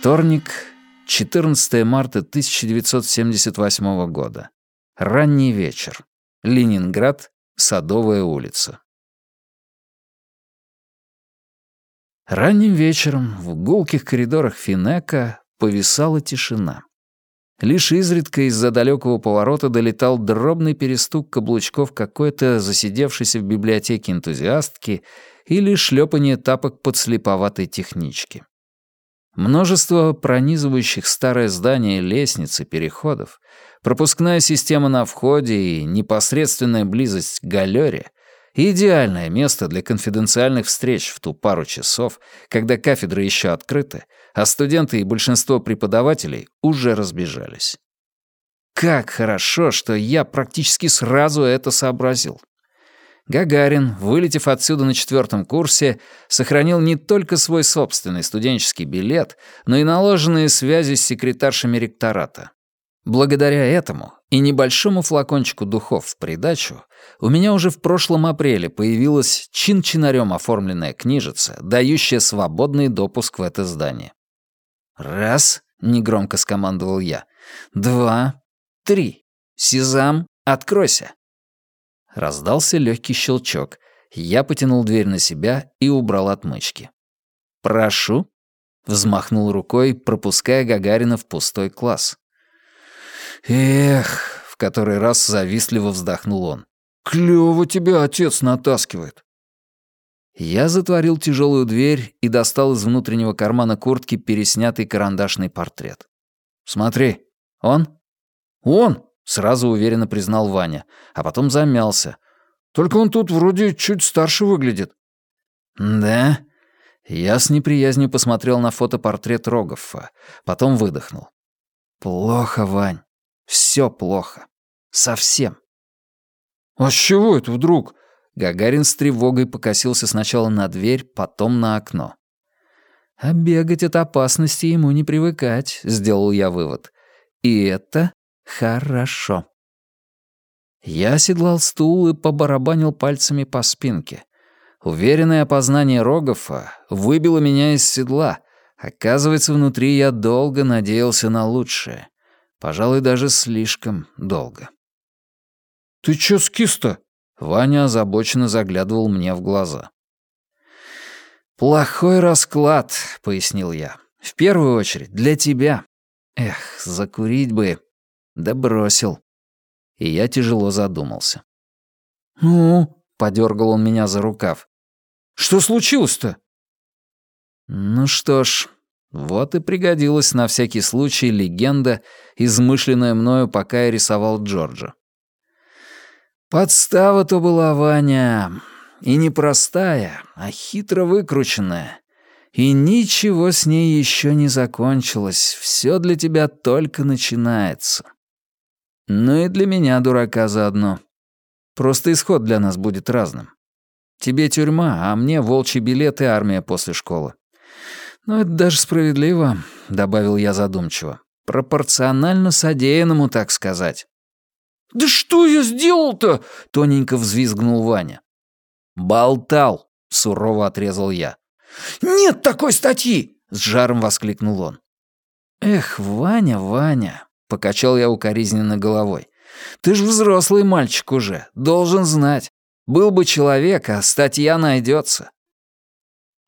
Вторник, 14 марта 1978 года. Ранний вечер. Ленинград, Садовая улица. Ранним вечером в гулких коридорах Финека повисала тишина. Лишь изредка из-за далекого поворота долетал дробный перестук каблучков какой-то засидевшейся в библиотеке энтузиастки или шлепание тапок подслеповатой технички. Множество пронизывающих старое здание лестниц и переходов, пропускная система на входе и непосредственная близость к галере — идеальное место для конфиденциальных встреч в ту пару часов, когда кафедры еще открыты, а студенты и большинство преподавателей уже разбежались. Как хорошо, что я практически сразу это сообразил. Гагарин, вылетев отсюда на четвертом курсе, сохранил не только свой собственный студенческий билет, но и наложенные связи с секретаршами ректората. Благодаря этому и небольшому флакончику духов в придачу у меня уже в прошлом апреле появилась чин-чинарем оформленная книжица, дающая свободный допуск в это здание. «Раз», — негромко скомандовал я, — «два, три. Сезам, откройся». Раздался легкий щелчок. Я потянул дверь на себя и убрал отмычки. «Прошу», — взмахнул рукой, пропуская Гагарина в пустой класс. «Эх», — в который раз завистливо вздохнул он, — «клёво тебя отец натаскивает». Я затворил тяжелую дверь и достал из внутреннего кармана куртки переснятый карандашный портрет. «Смотри, он?» «Он!» Сразу уверенно признал Ваня, а потом замялся. «Только он тут вроде чуть старше выглядит». «Да?» Я с неприязнью посмотрел на фотопортрет Рогофа, потом выдохнул. «Плохо, Вань. Все плохо. Совсем». «А с чего это вдруг?» Гагарин с тревогой покосился сначала на дверь, потом на окно. «А бегать от опасности ему не привыкать», — сделал я вывод. «И это Хорошо. Я оседлал стул и побарабанил пальцами по спинке. Уверенное опознание Рогофа выбило меня из седла. Оказывается, внутри я долго надеялся на лучшее. Пожалуй, даже слишком долго. «Ты чё скис-то?» Ваня озабоченно заглядывал мне в глаза. «Плохой расклад», — пояснил я. «В первую очередь для тебя. Эх, закурить бы». Да бросил. И я тяжело задумался. «Ну?» — подергал он меня за рукав. «Что случилось-то?» Ну что ж, вот и пригодилась на всякий случай легенда, измышленная мною, пока я рисовал Джорджа. Подстава-то была, Ваня, и не простая, а хитро выкрученная. И ничего с ней еще не закончилось, все для тебя только начинается. Ну и для меня, дурака, заодно. Просто исход для нас будет разным. Тебе тюрьма, а мне волчий билет и армия после школы. Ну, это даже справедливо, — добавил я задумчиво. Пропорционально содеянному, так сказать. «Да что я сделал-то?» — тоненько взвизгнул Ваня. «Болтал», — сурово отрезал я. «Нет такой статьи!» — с жаром воскликнул он. «Эх, Ваня, Ваня, Покачал я укоризненно головой. «Ты ж взрослый мальчик уже, должен знать. Был бы человек, а статья найдется.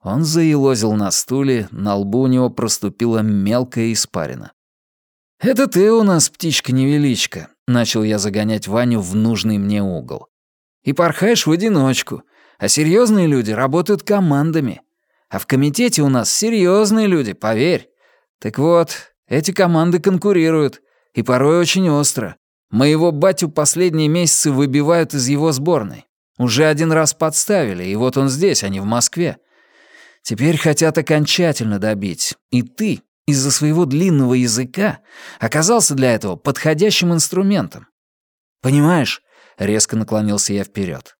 Он заелозил на стуле, на лбу у него проступила мелкая испарина. «Это ты у нас, птичка-невеличка», — начал я загонять Ваню в нужный мне угол. «И порхаешь в одиночку, а серьезные люди работают командами. А в комитете у нас серьезные люди, поверь. Так вот, эти команды конкурируют, и порой очень остро. Моего батю последние месяцы выбивают из его сборной. Уже один раз подставили, и вот он здесь, а не в Москве. Теперь хотят окончательно добить. И ты, из-за своего длинного языка, оказался для этого подходящим инструментом. Понимаешь? Резко наклонился я вперед.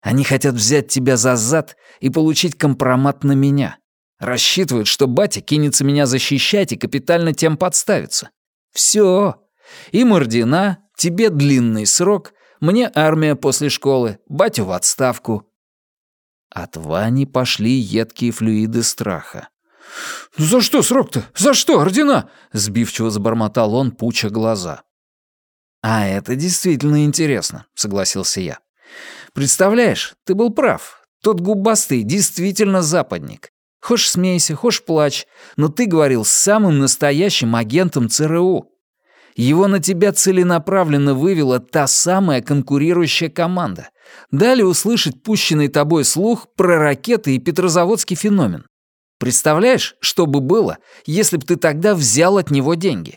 Они хотят взять тебя за зад и получить компромат на меня. Рассчитывают, что батя кинется меня защищать и капитально тем подставится. Все. Им ордена, тебе длинный срок, мне армия после школы, батю в отставку. От Вани пошли едкие флюиды страха. «Ну за что срок-то? За что ордена?» — сбивчиво забормотал он, пуча глаза. «А это действительно интересно», — согласился я. «Представляешь, ты был прав. Тот губастый действительно западник. Хошь смейся, хошь плачь, но ты говорил с самым настоящим агентом ЦРУ. Его на тебя целенаправленно вывела та самая конкурирующая команда. Дали услышать пущенный тобой слух про ракеты и петрозаводский феномен. Представляешь, что бы было, если бы ты тогда взял от него деньги?»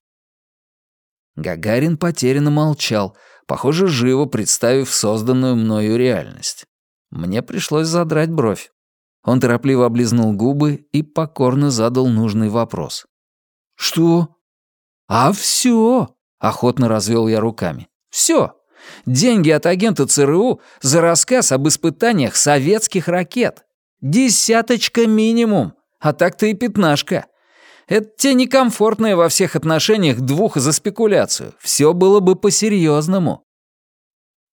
Гагарин потерянно молчал, похоже, живо представив созданную мною реальность. Мне пришлось задрать бровь. Он торопливо облизнул губы и покорно задал нужный вопрос. «Что?» «А все!» — охотно развел я руками. «Все! Деньги от агента ЦРУ за рассказ об испытаниях советских ракет. Десяточка минимум, а так-то и пятнашка. Это те некомфортные во всех отношениях двух за спекуляцию. Все было бы по-серьезному».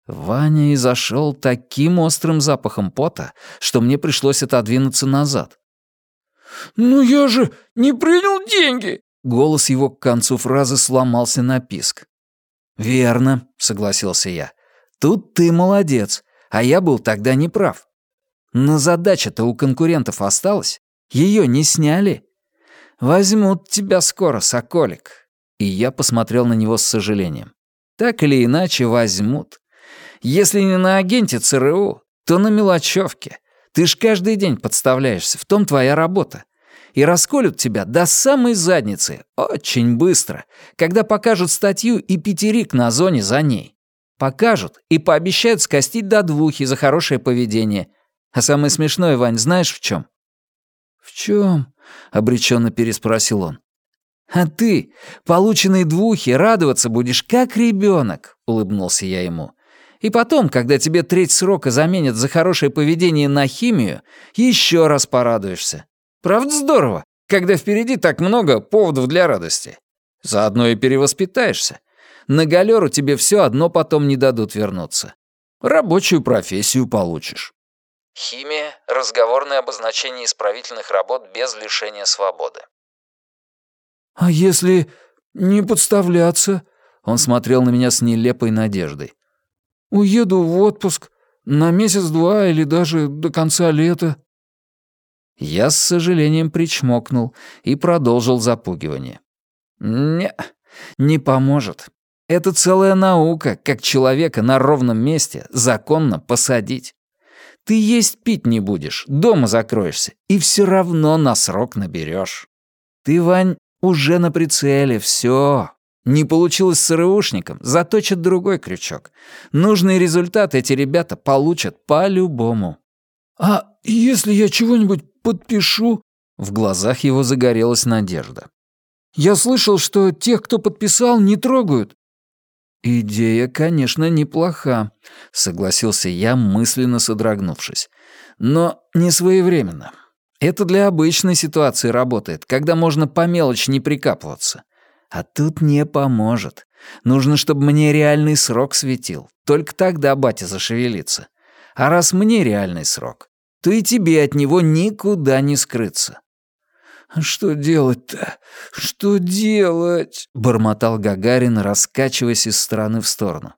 Ваня изошел таким острым запахом пота, что мне пришлось отодвинуться назад. «Ну я же не принял деньги!» Голос его к концу фразы сломался на писк. «Верно», — согласился я. «Тут ты молодец, а я был тогда неправ. Но задача-то у конкурентов осталась. Ее не сняли. Возьмут тебя скоро, соколик». И я посмотрел на него с сожалением. «Так или иначе возьмут. Если не на агенте ЦРУ, то на мелочевке. Ты ж каждый день подставляешься, в том твоя работа и расколют тебя до самой задницы очень быстро, когда покажут статью и пятерик на зоне за ней. Покажут и пообещают скостить до двухи за хорошее поведение. А самое смешное, Вань, знаешь в чем? «В чем?» — обреченно переспросил он. «А ты, полученные двухи, радоваться будешь как ребенок», — улыбнулся я ему. «И потом, когда тебе треть срока заменят за хорошее поведение на химию, еще раз порадуешься. Правда здорово, когда впереди так много поводов для радости. Заодно и перевоспитаешься. На галеру тебе все одно потом не дадут вернуться. Рабочую профессию получишь. Химия — разговорное обозначение исправительных работ без лишения свободы. «А если не подставляться?» Он смотрел на меня с нелепой надеждой. «Уеду в отпуск на месяц-два или даже до конца лета». Я с сожалением причмокнул и продолжил запугивание. «Не, не поможет. Это целая наука, как человека на ровном месте законно посадить. Ты есть пить не будешь, дома закроешься, и все равно на срок наберешь. Ты, Вань, уже на прицеле, все. Не получилось с СРУшником, заточат другой крючок. Нужные результаты эти ребята получат по-любому. «А если я чего-нибудь подпишу?» В глазах его загорелась надежда. «Я слышал, что тех, кто подписал, не трогают». «Идея, конечно, неплоха», — согласился я, мысленно содрогнувшись. «Но не своевременно. Это для обычной ситуации работает, когда можно по мелочи не прикапываться. А тут не поможет. Нужно, чтобы мне реальный срок светил. Только тогда батя зашевелится. А раз мне реальный срок, то и тебе от него никуда не скрыться. «Что делать-то? Что делать?» — бормотал Гагарин, раскачиваясь из стороны в сторону.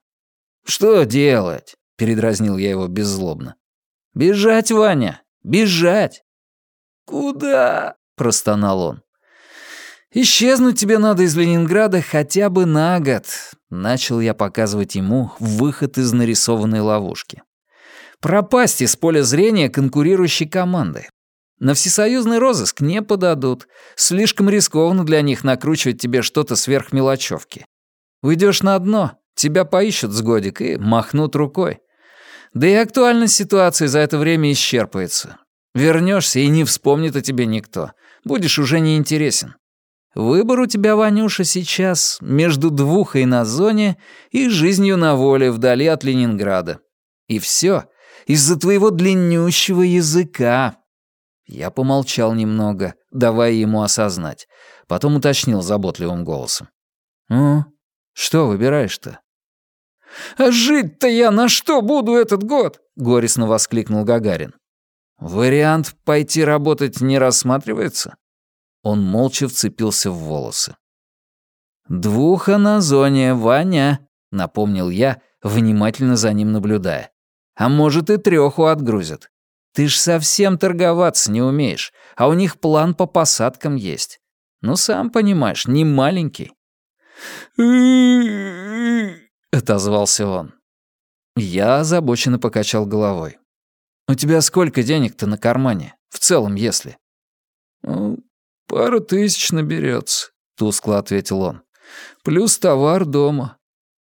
«Что делать?» — передразнил я его беззлобно. «Бежать, Ваня, бежать!» «Куда?» — простонал он. «Исчезнуть тебе надо из Ленинграда хотя бы на год», — начал я показывать ему выход из нарисованной ловушки пропасть из поля зрения конкурирующей команды. На всесоюзный розыск не подадут. Слишком рискованно для них накручивать тебе что-то сверх мелочевки. Уйдешь на дно, тебя поищут с годик и махнут рукой. Да и актуальность ситуации за это время исчерпывается. Вернешься и не вспомнит о тебе никто. Будешь уже неинтересен. Выбор у тебя, Ванюша, сейчас между двухой на зоне и жизнью на воле вдали от Ленинграда. И все из-за твоего длиннющего языка». Я помолчал немного, давая ему осознать. Потом уточнил заботливым голосом. «Ну, что выбираешь-то?» «А жить-то я на что буду этот год?» — горестно воскликнул Гагарин. «Вариант пойти работать не рассматривается?» Он молча вцепился в волосы. «Двуханазония, Ваня», — напомнил я, внимательно за ним наблюдая. «А может, и трёху отгрузят. Ты ж совсем торговаться не умеешь, а у них план по посадкам есть. Ну, сам понимаешь, не маленький». отозвался он. Я озабоченно покачал головой. «У тебя сколько денег-то на кармане? В целом, если?» «Ну, пара тысяч наберется», — тускло ответил он. «Плюс товар дома.